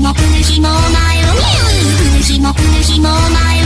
くも苦しもお前をる苦しも苦しも前を